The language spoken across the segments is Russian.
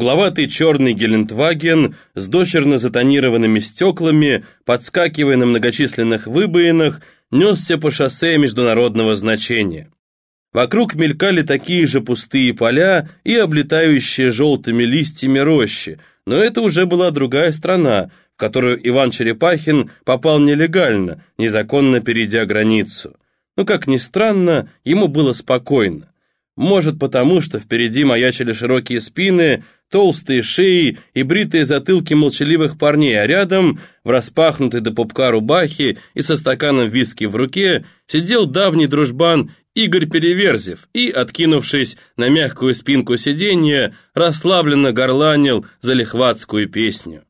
Угловатый черный Гелендваген с дочерно затонированными стеклами, подскакивая на многочисленных выбоинах, несся по шоссе международного значения. Вокруг мелькали такие же пустые поля и облетающие желтыми листьями рощи, но это уже была другая страна, в которую Иван Черепахин попал нелегально, незаконно перейдя границу. Но, как ни странно, ему было спокойно. Может потому, что впереди маячили широкие спины, толстые шеи и бритые затылки молчаливых парней, а рядом, в распахнутой до пупка рубахе и со стаканом виски в руке, сидел давний дружбан Игорь Переверзев и, откинувшись на мягкую спинку сиденья, расслабленно горланил залихватскую песню.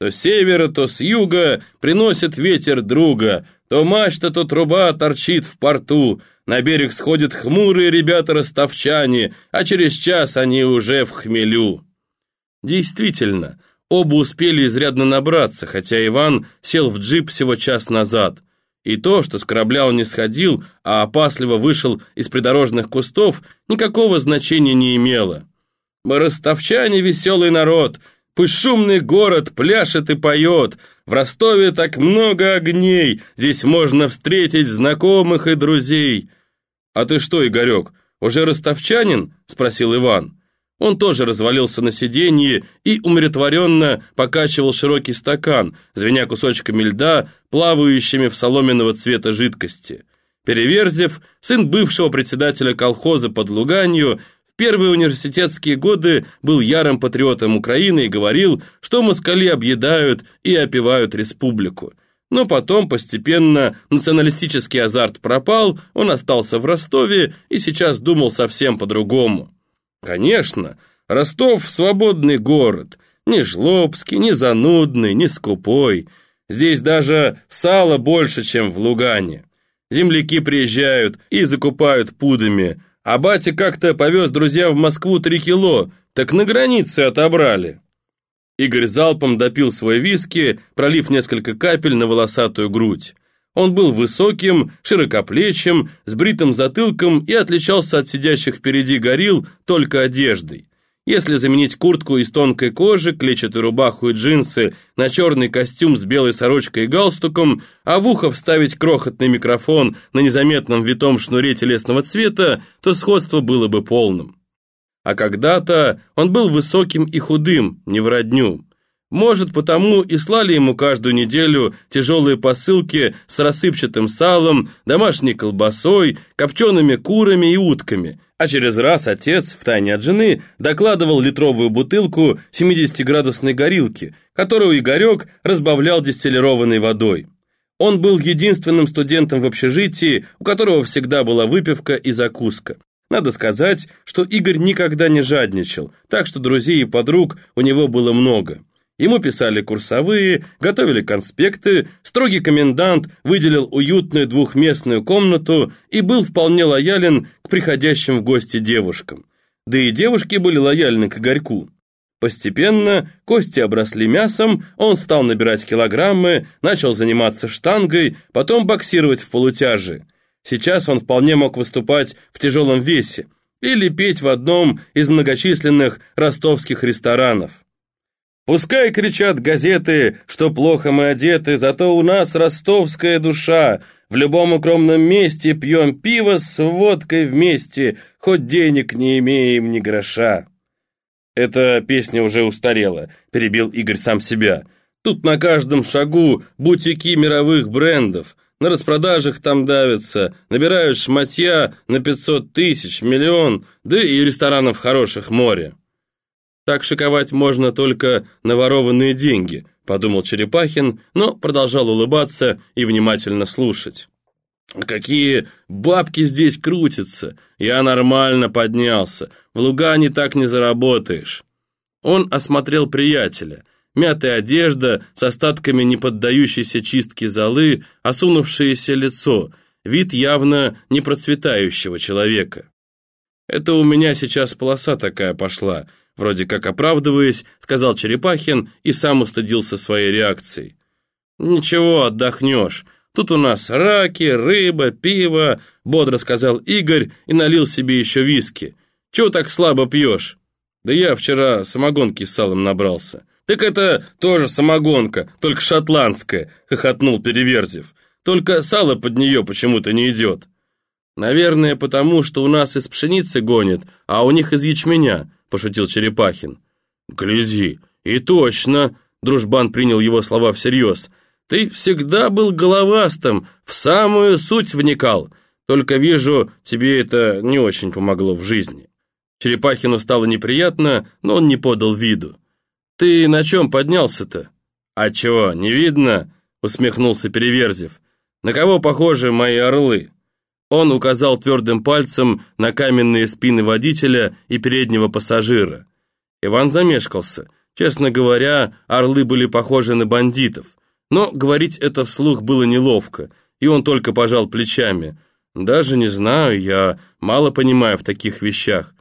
То с севера, то с юга приносит ветер друга, то мачта, то труба торчит в порту, на берег сходят хмурые ребята-ростовчане, а через час они уже в хмелю. Действительно, оба успели изрядно набраться, хотя Иван сел в джип всего час назад. И то, что с корабля он не сходил, а опасливо вышел из придорожных кустов, никакого значения не имело. «Мы ростовчане веселый народ, пусть шумный город пляшет и поет, в Ростове так много огней, здесь можно встретить знакомых и друзей». «А ты что, Игорек, уже ростовчанин?» – спросил Иван. Он тоже развалился на сиденье и умиротворенно покачивал широкий стакан, звеня кусочками льда, плавающими в соломенного цвета жидкости. Переверзев, сын бывшего председателя колхоза под Луганью, в первые университетские годы был ярым патриотом Украины и говорил, что москали объедают и опивают республику. Но потом постепенно националистический азарт пропал, он остался в Ростове и сейчас думал совсем по-другому. Конечно, Ростов – свободный город, не жлобский, не занудный, не скупой. Здесь даже сала больше, чем в Лугане. Земляки приезжают и закупают пудами, а батя как-то повез друзья в Москву три кило, так на границе отобрали. Игорь залпом допил свой виски, пролив несколько капель на волосатую грудь. Он был высоким, широкоплечим, с бритым затылком и отличался от сидящих впереди горил только одеждой. Если заменить куртку из тонкой кожи, клетчатую рубаху и джинсы на черный костюм с белой сорочкой и галстуком, а в ухо вставить крохотный микрофон на незаметном витом шнуре телесного цвета, то сходство было бы полным. А когда-то он был высоким и худым, не в родню. Может, потому и слали ему каждую неделю тяжелые посылки с рассыпчатым салом, домашней колбасой, копчеными курами и утками. А через раз отец, втайне от жены, докладывал литровую бутылку 70-градусной горилки, которую Игорек разбавлял дистиллированной водой. Он был единственным студентом в общежитии, у которого всегда была выпивка и закуска. Надо сказать, что Игорь никогда не жадничал, так что друзей и подруг у него было много. Ему писали курсовые, готовили конспекты, строгий комендант выделил уютную двухместную комнату и был вполне лоялен к приходящим в гости девушкам. Да и девушки были лояльны к Игорьку. Постепенно кости обросли мясом, он стал набирать килограммы, начал заниматься штангой, потом боксировать в полутяжи. Сейчас он вполне мог выступать в тяжелом весе или петь в одном из многочисленных ростовских ресторанов. Пускай кричат газеты, что плохо мы одеты, зато у нас ростовская душа. В любом укромном месте пьем пиво с водкой вместе, хоть денег не имеем ни гроша. Эта песня уже устарела, перебил Игорь сам себя. Тут на каждом шагу бутики мировых брендов. На распродажах там давятся, набирают шматья на 500 тысяч, миллион, да и ресторанов хороших море. Так шиковать можно только на ворованные деньги, подумал Черепахин, но продолжал улыбаться и внимательно слушать. «Какие бабки здесь крутятся! Я нормально поднялся. В Лугане так не заработаешь». Он осмотрел приятеля. Мятая одежда с остатками неподдающейся чистке золы, осунувшееся лицо, вид явно непроцветающего человека. «Это у меня сейчас полоса такая пошла», Вроде как оправдываясь, сказал Черепахин и сам устыдился своей реакцией. «Ничего, отдохнешь. Тут у нас раки, рыба, пиво», — бодро сказал Игорь и налил себе еще виски. «Чего так слабо пьешь?» Да я вчера самогонки с салом набрался. Так это тоже самогонка, только шотландская, хохотнул Переверзев. Только сало под нее почему-то не идет. Наверное, потому что у нас из пшеницы гонит, а у них из ячменя, пошутил Черепахин. Гляди, и точно, дружбан принял его слова всерьез. Ты всегда был головастым, в самую суть вникал. Только вижу, тебе это не очень помогло в жизни. Черепахину стало неприятно, но он не подал виду. «Ты на чем поднялся-то?» «А чего, не видно?» — усмехнулся Переверзев. «На кого похожи мои орлы?» Он указал твердым пальцем на каменные спины водителя и переднего пассажира. Иван замешкался. Честно говоря, орлы были похожи на бандитов. Но говорить это вслух было неловко, и он только пожал плечами. «Даже не знаю, я мало понимаю в таких вещах.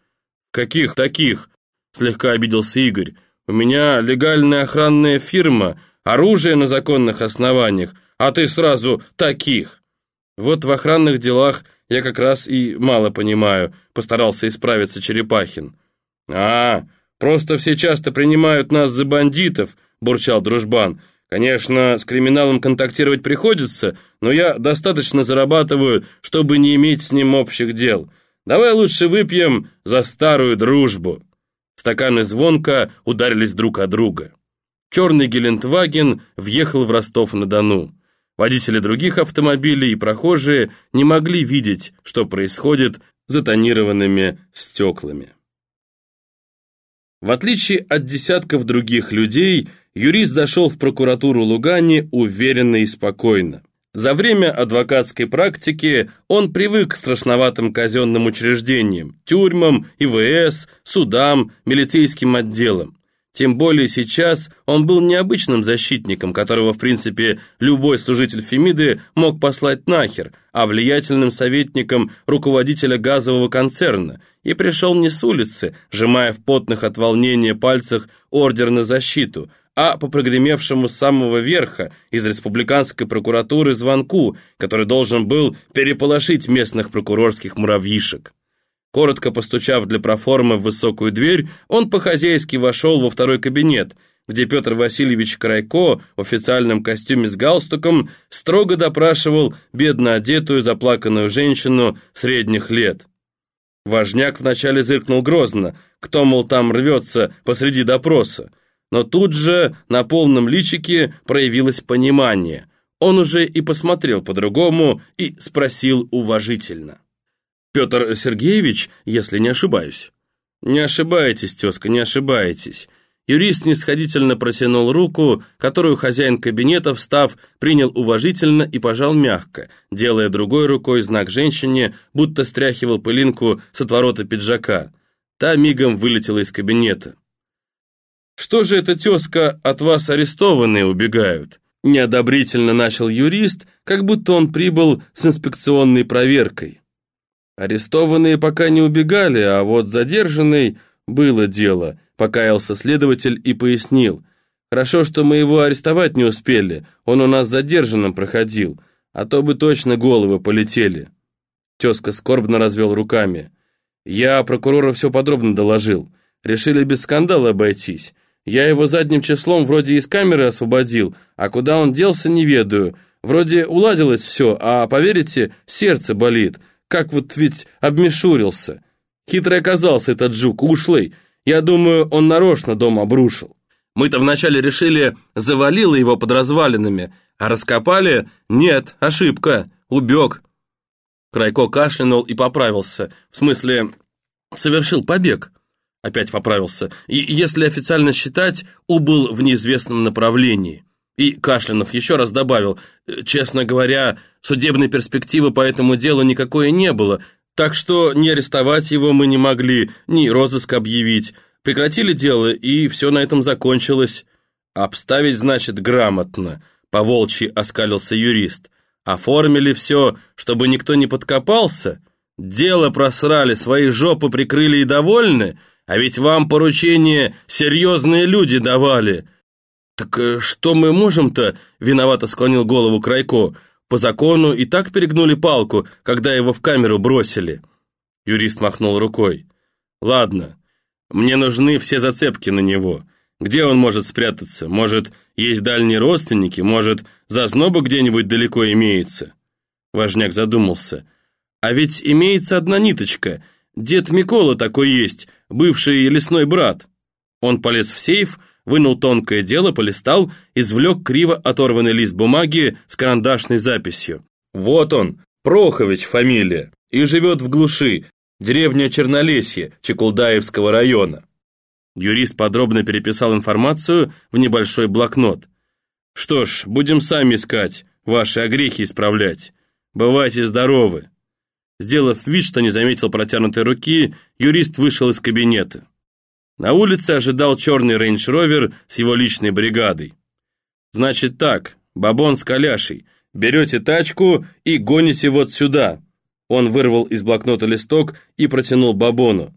«Каких таких?» – слегка обиделся Игорь. «У меня легальная охранная фирма, оружие на законных основаниях, а ты сразу таких!» «Вот в охранных делах я как раз и мало понимаю», – постарался исправиться Черепахин. «А, просто все часто принимают нас за бандитов», – бурчал дружбан. «Конечно, с криминалом контактировать приходится, но я достаточно зарабатываю, чтобы не иметь с ним общих дел. Давай лучше выпьем за старую дружбу». Стаканы звонко ударились друг о друга. Черный Гелендваген въехал в Ростов-на-Дону. Водители других автомобилей и прохожие не могли видеть, что происходит за тонированными стеклами. В отличие от десятков других людей, юрист зашел в прокуратуру Лугани уверенно и спокойно. За время адвокатской практики он привык к страшноватым казенным учреждениям, тюрьмам, ИВС, судам, милицейским отделам. Тем более сейчас он был необычным защитником, которого, в принципе, любой служитель Фемиды мог послать нахер, а влиятельным советником руководителя газового концерна, и пришел не с улицы, сжимая в потных от волнения пальцах ордер на защиту, а по прогремевшему с самого верха из республиканской прокуратуры звонку, который должен был переполошить местных прокурорских муравьишек. Коротко постучав для проформы в высокую дверь, он по-хозяйски вошел во второй кабинет, где Петр Васильевич Крайко в официальном костюме с галстуком строго допрашивал бедно одетую заплаканную женщину средних лет. Важняк вначале зыркнул грозно, кто, мол, там рвется посреди допроса, но тут же на полном личике проявилось понимание. Он уже и посмотрел по-другому и спросил уважительно. «Петр Сергеевич, если не ошибаюсь?» «Не ошибаетесь, тезка, не ошибаетесь». Юрист снисходительно протянул руку, которую хозяин кабинета, встав, принял уважительно и пожал мягко, делая другой рукой знак женщине, будто стряхивал пылинку с отворота пиджака. Та мигом вылетела из кабинета. «Что же это, тезка, от вас арестованные убегают?» Неодобрительно начал юрист, как будто он прибыл с инспекционной проверкой. Арестованные пока не убегали, а вот задержанный было дело, покаялся следователь и пояснил. Хорошо, что мы его арестовать не успели, он у нас задержанным проходил, а то бы точно головы полетели. Тезка скорбно развел руками. Я прокурора все подробно доложил. Решили без скандала обойтись. Я его задним числом вроде из камеры освободил, а куда он делся, не ведаю. Вроде уладилось все, а, поверите, сердце болит. Как вот ведь обмешурился. Хитрый оказался этот жук, ушлый. Я думаю, он нарочно дом обрушил. Мы-то вначале решили, завалило его под развалинами, а раскопали? Нет, ошибка, убег. Крайко кашлянул и поправился. В смысле, совершил побег. Опять поправился. И если официально считать, убыл в неизвестном направлении. И Кашлянов еще раз добавил, честно говоря, судебной перспективы по этому делу никакой не было, так что ни арестовать его мы не могли, ни розыск объявить. Прекратили дело, и все на этом закончилось. Обставить, значит, грамотно, по-волчьи оскалился юрист. Оформили все, чтобы никто не подкопался? Дело просрали, свои жопы прикрыли и довольны? А ведь вам поручение серьезные люди давали. Так э, что мы можем-то? Виновато склонил голову Крайко. По закону и так перегнули палку, когда его в камеру бросили. Юрист махнул рукой. Ладно, Мне нужны все зацепки на него. Где он может спрятаться? Может, есть дальние родственники? Может, зазноба где-нибудь далеко имеется?» Важняк задумался. «А ведь имеется одна ниточка. Дед Микола такой есть, бывший лесной брат». Он полез в сейф, вынул тонкое дело, полистал, извлек криво оторванный лист бумаги с карандашной записью. «Вот он, Прохович фамилия, и живет в глуши, деревня Чернолесье Чекулдаевского района». Юрист подробно переписал информацию в небольшой блокнот. «Что ж, будем сами искать, ваши огрехи исправлять. Бывайте здоровы». Сделав вид, что не заметил протянутой руки, юрист вышел из кабинета. На улице ожидал черный рейндж-ровер с его личной бригадой. «Значит так, Бабон с Каляшей, берете тачку и гоните вот сюда». Он вырвал из блокнота листок и протянул Бабону.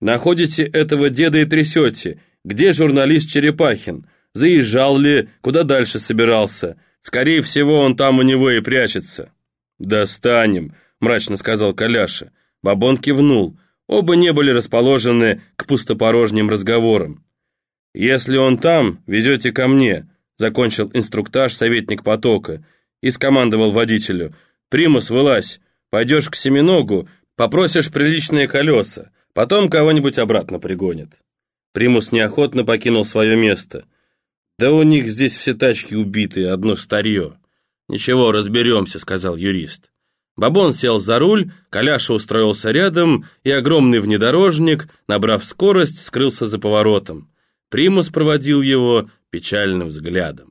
Находите этого деда и трясете. Где журналист Черепахин? Заезжал ли? Куда дальше собирался? Скорее всего, он там у него и прячется». «Достанем», — мрачно сказал Коляша. Бабон кивнул. Оба не были расположены к пустопорожним разговорам. «Если он там, везете ко мне», — закончил инструктаж советник потока и скомандовал водителю. «Примус, вылазь, пойдешь к Семеногу, попросишь приличные колеса. Потом кого-нибудь обратно пригонит. Примус неохотно покинул свое место. Да у них здесь все тачки убитые, одно старье. Ничего, разберемся, сказал юрист. Бабон сел за руль, Коляша устроился рядом, и огромный внедорожник, набрав скорость, скрылся за поворотом. Примус проводил его печальным взглядом.